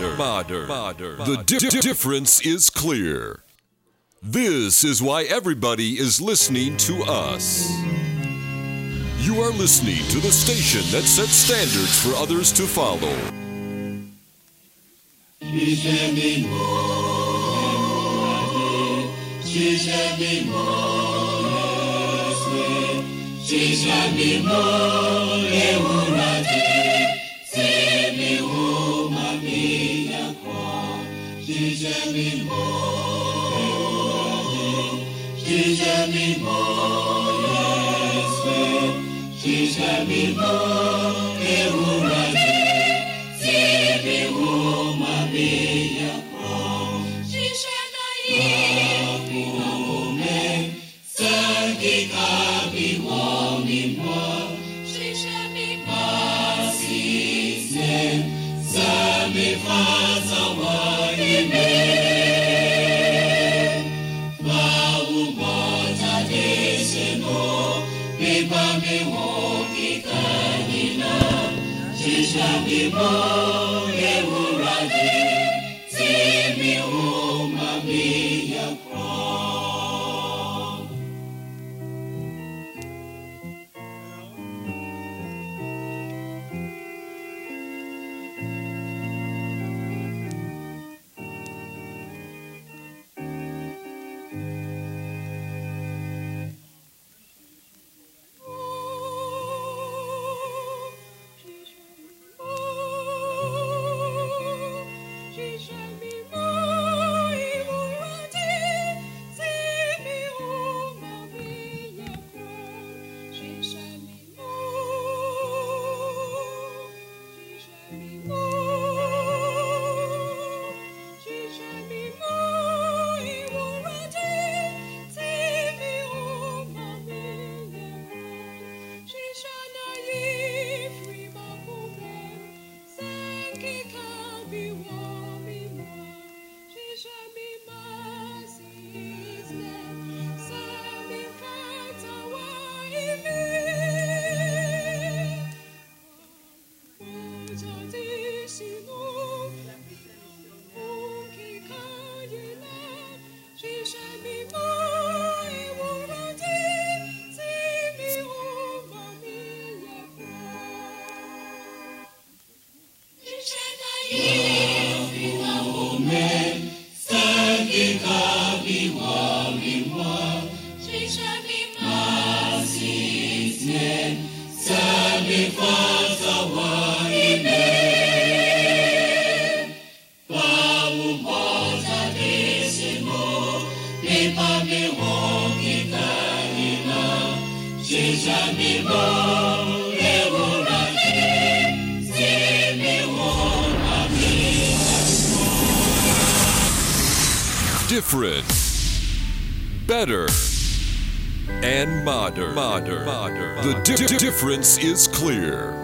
Modern, modern, modern. The di- difference is clear. This is why everybody is listening to us. You are listening to the station that sets standards for others to follow. Gdzie ziemi mojej, gdzie ziemi. Oh. Different, better, and modern. Modern. modern. The di- difference is clear.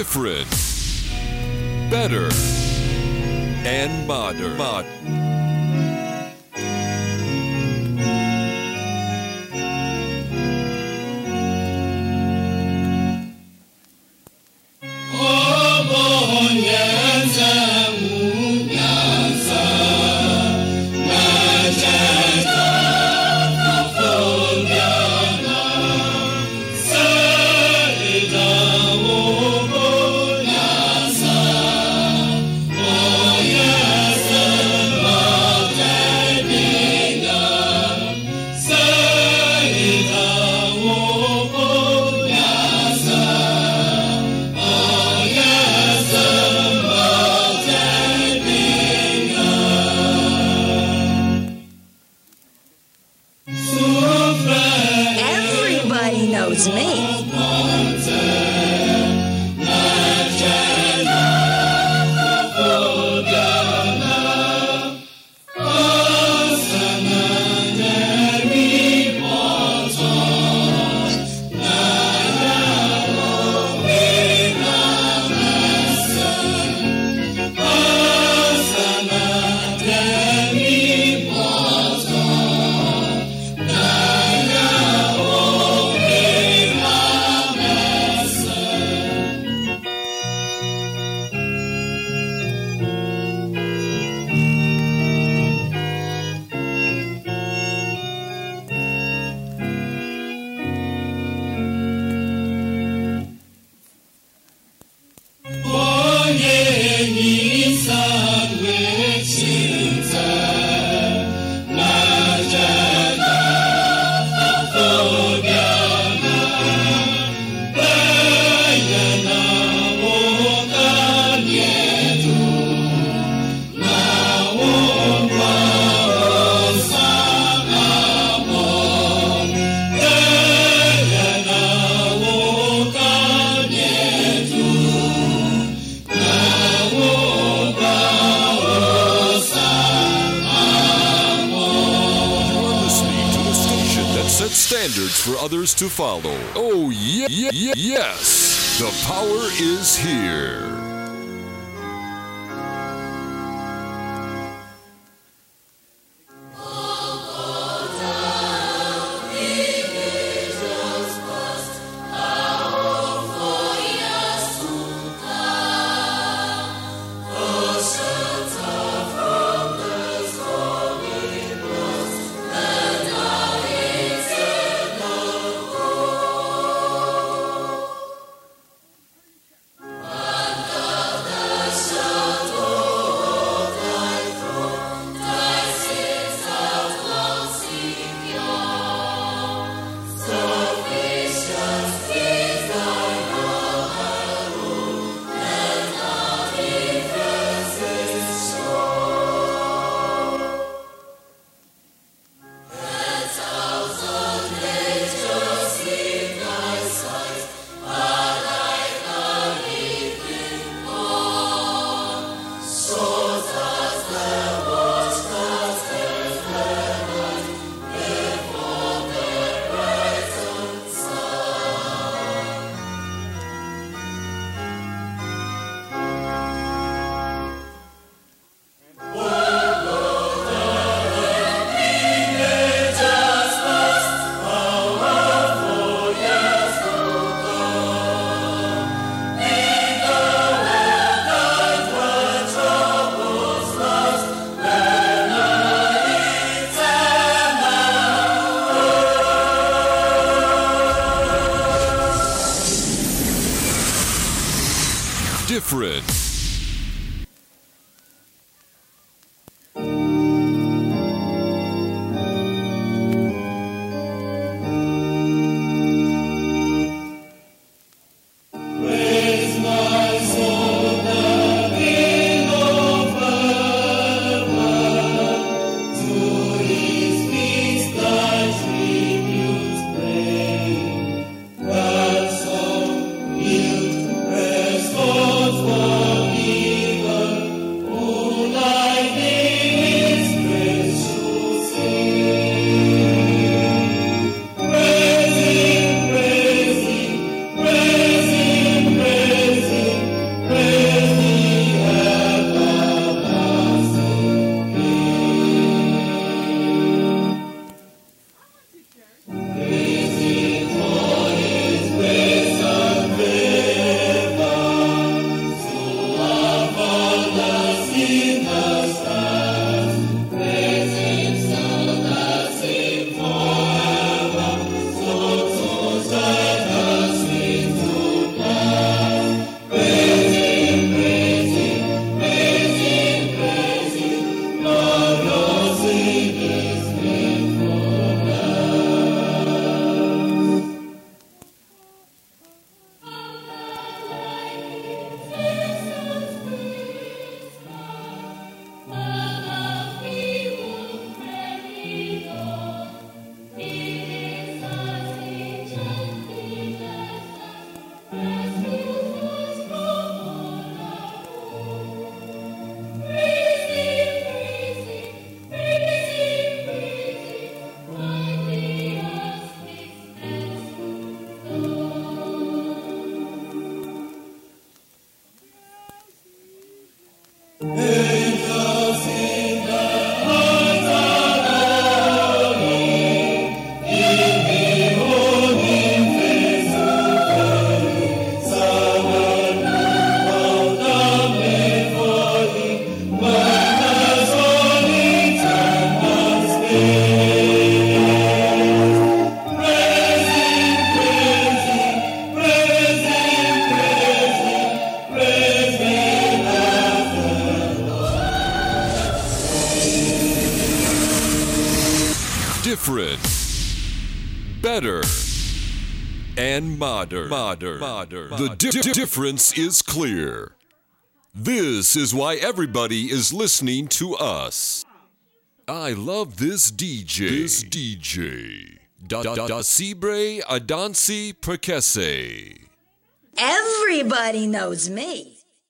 Different. Better. And modern. Mod- to follow. Oh, yeah, yeah, yes. The power is here. Modern. Modern. Modern. The di- di- difference is clear. This is why everybody is listening to us. I love this DJ. This DJ. Da da da Sibre Adansi Perkese. Everybody knows me.